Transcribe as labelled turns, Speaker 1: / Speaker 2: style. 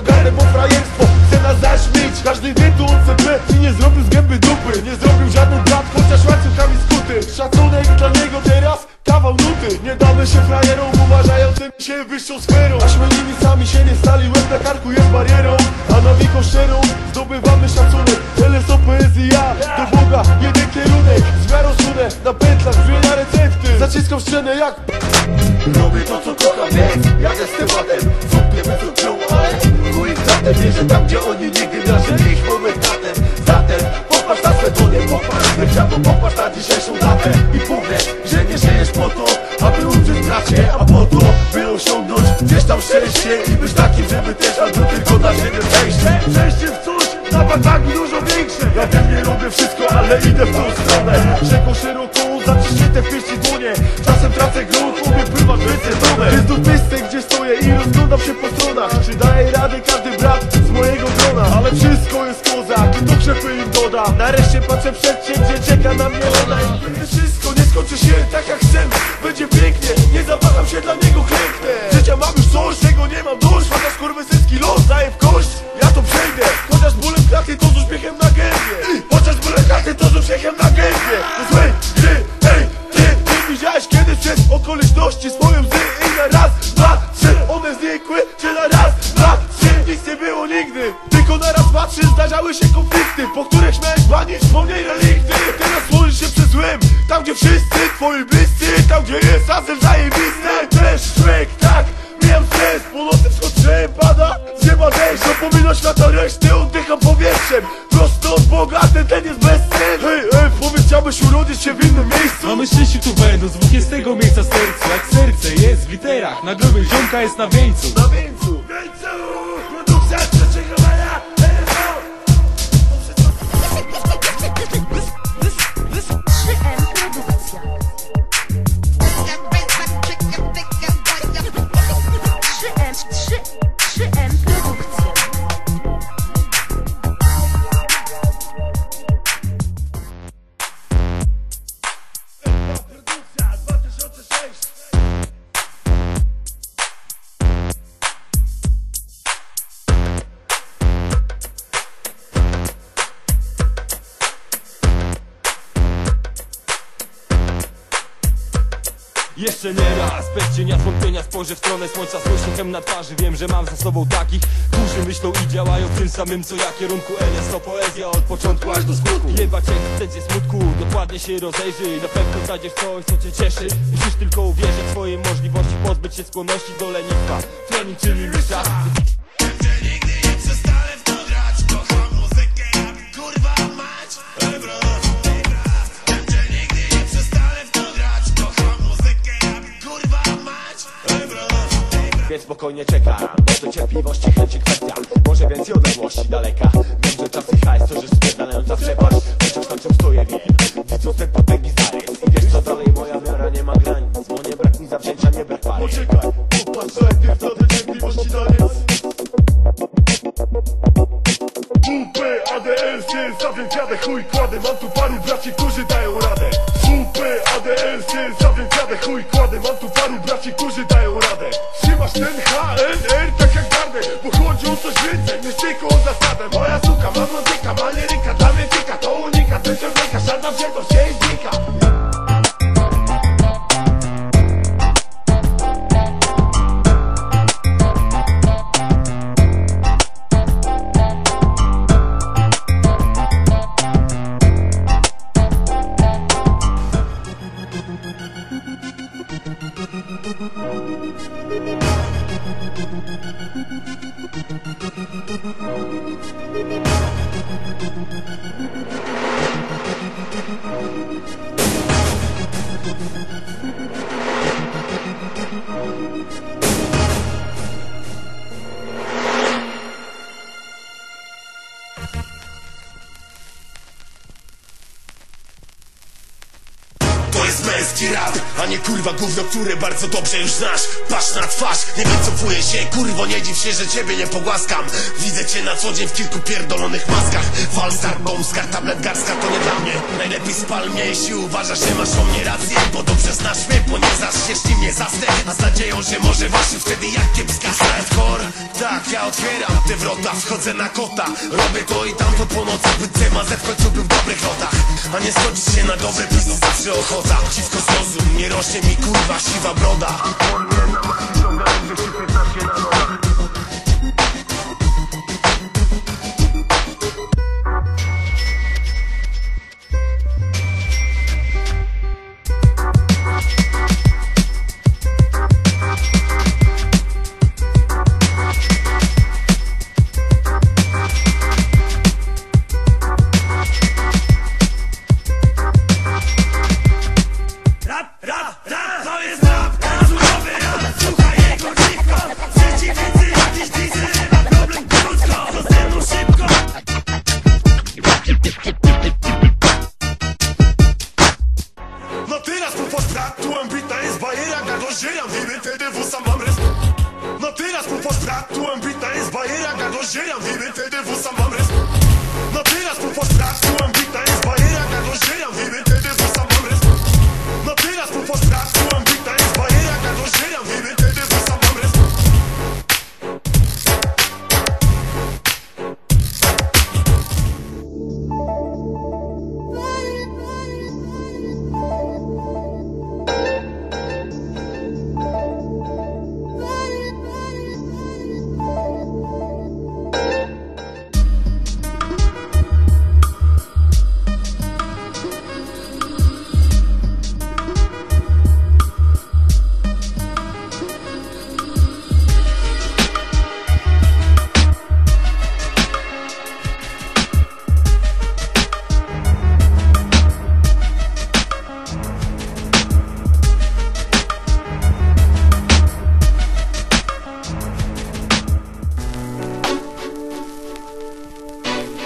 Speaker 1: Gardę, bo frajerstwo Chce nas zaśmieć. Każdy wie tu OCP I nie zrobił z gęby dupy. Nie zrobił żaden brat, chociaż łańcuchami skuty. Szacunek dla niego teraz Kawał nuty. Nie damy się frajerom Uważającym się wyższą sferą. Aśmy nimi sami się nie stali Łeb na karku jest barierą. A na wieko szczerą Zdobywamy szacunek. LSO poezja Do Boga jeden kierunek. Zmiarą sunę Na pętlach zmienia recepty. Zaciskam szczenę jak
Speaker 2: Robię to co kocham, więc jadę z
Speaker 1: tą stronę Rzeką szeroką, zaciśnięte w pieści dłonie. Czasem tracę grunt, umiem pływać wycetonę Jest tu pystek, gdzie stoję i rozglądam się po stronach. Czy daje radę każdy brat z mojego grona? Ale wszystko jest kozak, do krzepy im dodam. Nareszcie patrzę przed się, gdzie czeka na mnie ona I wszystko nie skończy się tak jak chcę. Będzie okoliczności swoje łzy I na raz, dwa, trzy, one znikły Czy na raz, dwa, trzy, nic nie było nigdy. Tylko na raz, dwa, trzy zdarzały się konflikty Po których śmiałeś banić wspomnień relikty. Teraz słonisz się przy złym, tam gdzie wszyscy twoi bliscy Tam gdzie jest azyl zajebisty Też człowiek, tak, miałem stres Północny wschód pada, z nieba deszcz Zapomina świata reszty, oddycham powietrzem Prosto od Boga, ten ten jest bez sen Hej, ej, powiedz, chciałbyś urodzić się w innym miejscu?
Speaker 3: Mamy szczęście tu będąc, Bóg jest tego miejsca sercu Jak serce jest w literach, na grobie ziomka jest na wieńcu.
Speaker 1: Na Wieńcu,
Speaker 3: Jeszcze nie raz, bez cienia zwątpienia spojrzę w stronę słońca z uśmiechem na twarzy. Wiem, że mam za sobą takich, którzy myślą i działają w tym samym co ja. Kierunku LS to poezja od początku aż do skutku. Jebać egzystencję smutku, dokładnie się rozejrzyj Na pewno znajdziesz coś, co cię cieszy. Musisz tylko uwierzyć w swoje możliwości, pozbyć się skłonności do lenistwa. Trening czyli misza
Speaker 2: spokojnie czekam, bo to cierpliwości chęci kwestia. Może więcej odległości daleka. Wiem, że czas i hajs to rzecz spierdalająca w przepaść Chociaż w końcu stoję wiem Widząc ten potęgi zarys I wiesz co dalej, moja miara nie ma granic Bo nie brak mi zawzięcia, nie brak pary.
Speaker 1: Poczekaj, popatrz najpierw na te cierpliwości taniec
Speaker 4: WP, ADS jest, jadę chuj kładę Mam Mam tu paru braci, którzy dają radę. Trzymasz ten HNR tak jak gardę Bo chodzi o coś więcej niż tylko o zasadę. Moja suka ma blondyka, ma liryka Dla mnie tyka, to unika, ten ciągnika Żadna wziętość się i Thank
Speaker 1: you. Jest męski rap, a nie kurwa gówno, które bardzo dobrze już znasz. Patrz na twarz, nie wycofuję się, kurwo nie dziw się, że ciebie nie pogłaskam. Widzę cię na co dzień w kilku pierdolonych maskach. Falstar, bombskar, tablet garstka to nie dla mnie. Najlepiej spal mnie, jeśli uważasz, że masz o mnie rację Bo dobrze znasz mnie, ponieważ jeśli mnie zasnę A z nadzieją, że może waszy wtedy jak kiepska hardcore? Tak, ja otwieram te wrota, wchodzę na kota. Robię to i tamto po nocach, by CMZ w końcu był w dobrych lotach. A nie skończyć się na dobre pisy, zawsze ochota Dziwko zrozum, nie rośnie mi kurwa siwa broda. Porwie na się 15 na gagożyra Wiemy wtedy wusa mam respekt No teraz mu postratułem bita jest bajera Gagożyra Wiemy wtedy wusa mam respekt No teraz mu postratułem bita jest bajera